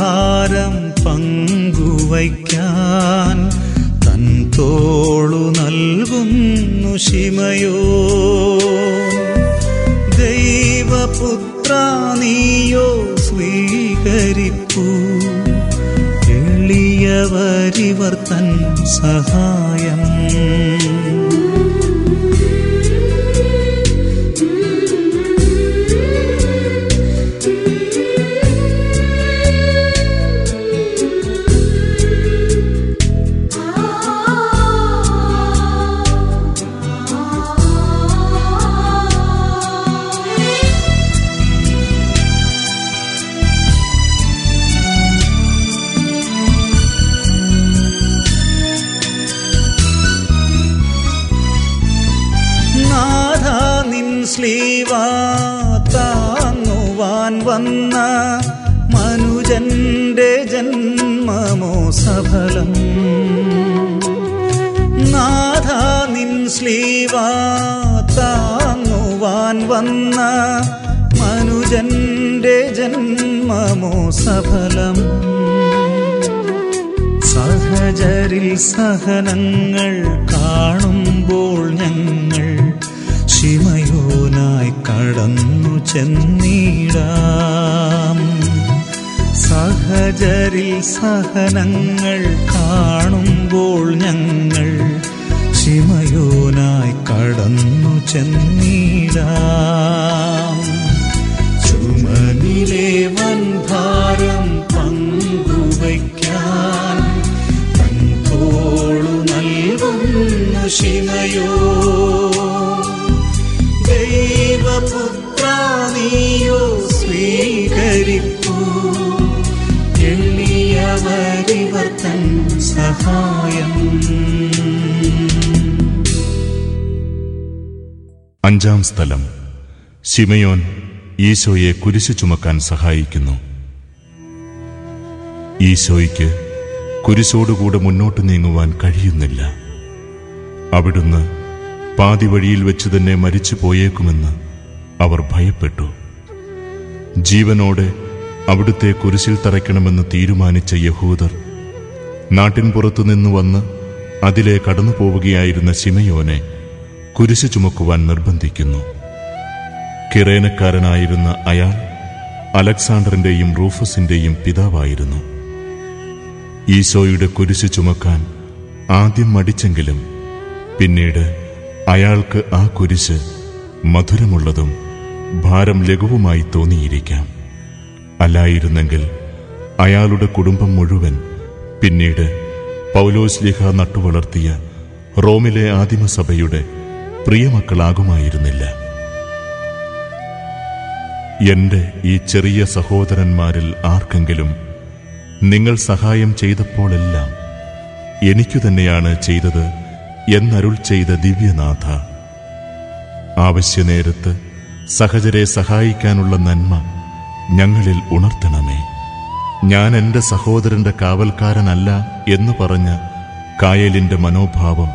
വൻഭാരം പങ്കുവയ്ക്കാൻ തൻ തോളു നൽകുന്നു ശിമയോ. ദൈവപുത്ര നീയോ സ്വീകരിപ്പൂ. എളിയവരിവർ തൻ സഹായം. സ്ലീവ താങ്ങുവാൻ വന്ന മനുജന്റെ ജന്മമോ സഫലം? നാഥ നിൻ സ്ലീവ താങ്ങുവാൻ വന്ന മനുജന്റെ ജന്മമോ സഫലം? സഹജരിൽ സഹനങ്ങൾ കാണുമ്പോൾ ഞങ്ങൾ ശിമയോനായി കടന്നു ചെന്നിടാം. സഹജരിൽ സഹനങ്ങൾ കാണുമ്പോൾ ഞങ്ങൾ ശിമയോനായി കടന്നു ചെന്നിടാം. ചുമനിലെ വൻഭാരം പങ്കുവയ്ക്കാൻ തൻ തോളു നൽകുന്നു ശിമയോ. ദൈവപുത്ര നീയോ സ്വീകരിപ്പൂ. എളിയവരിവർ തൻ സഹായം. അഞ്ചാം സ്ഥലം. ശിമയോൻ ഈശോയെ കുരിശു ചുമക്കാൻ സഹായിക്കുന്നു. ഈശോയ്ക്ക് കുരിശോടുകൂടെ മുന്നോട്ട് നീങ്ങുവാൻ കഴിയുന്നില്ല. അവിടുന്ന് പാതി വഴിയിൽ വെച്ച് തന്നെ മരിച്ചു പോയേക്കുമെന്ന് അവർ ഭയപ്പെട്ടു. ജീവനോടെ അവിടുത്തെ കുരിശിൽ തറയ്ക്കണമെന്ന് തീരുമാനിച്ച യഹൂദർ നാട്ടിൻപുറത്തു നിന്ന് വന്ന് അതിലെ കടന്നു പോവുകയായിരുന്ന ശിമയോനെ കുരിശു ചുമക്കുവാൻ നിർബന്ധിക്കുന്നു. കിറേനക്കാരനായിരുന്ന അയാൾ അലക്സാണ്ടറിന്റെയും റൂഫസിന്റെയും പിതാവായിരുന്നു. ഈശോയുടെ കുരിശു ചുമക്കാൻ ആദ്യം മടിച്ചെങ്കിലും പിന്നീട് അയാൾക്ക് ആ കുരിശ് മധുരമുള്ളതും ഭാരം ലഘുവുമായി തോന്നിയിരിക്കാം. അല്ലായിരുന്നെങ്കിൽ അയാളുടെ കുടുംബം മുഴുവൻ പിന്നീട് പൗലോസ്ലിഹ നട്ടുവളർത്തിയ റോമിലെ ആദിമസഭയുടെ പ്രിയമക്കളാകുമായിരുന്നില്ല. എന്റെ ഈ ചെറിയ സഹോദരന്മാരിൽ ആർക്കെങ്കിലും നിങ്ങൾ സഹായം ചെയ്തപ്പോഴെല്ലാം എനിക്കു തന്നെയാണ് ചെയ്തത് എന്നരുൾ ചെയ്ത ദിവ്യനാഥ. ആവശ്യനേരത്ത് സഹചരെ സഹായിക്കാനുള്ള നന്മ ഞങ്ങളിൽ ഉണർത്തണമേ. ഞാൻ എന്റെ സഹോദരന്റെ കാവൽക്കാരനല്ല എന്ന് പറഞ്ഞ കായലിന്റെ മനോഭാവം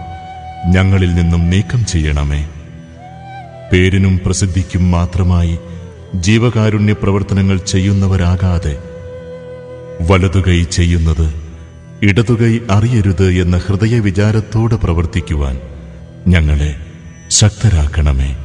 ഞങ്ങളിൽ നിന്നും നീക്കം ചെയ്യണമേ. പേരിനും പ്രസിദ്ധിക്കും മാത്രമായി ജീവകാരുണ്യ പ്രവർത്തനങ്ങൾ ചെയ്യുന്നവരാകാതെ വലതുകൈ ചെയ്യുന്നത് ഇടതുകൈ അറിയരുത് എന്ന ഹൃദയ വിചാരത്തോടെ പ്രവർത്തിക്കുവാൻ ഞങ്ങളെ ശക്തരാക്കണമേ.